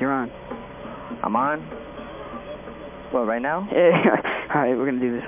You're on. I'm on? Well, right now? Yeah, all right, we're going to do this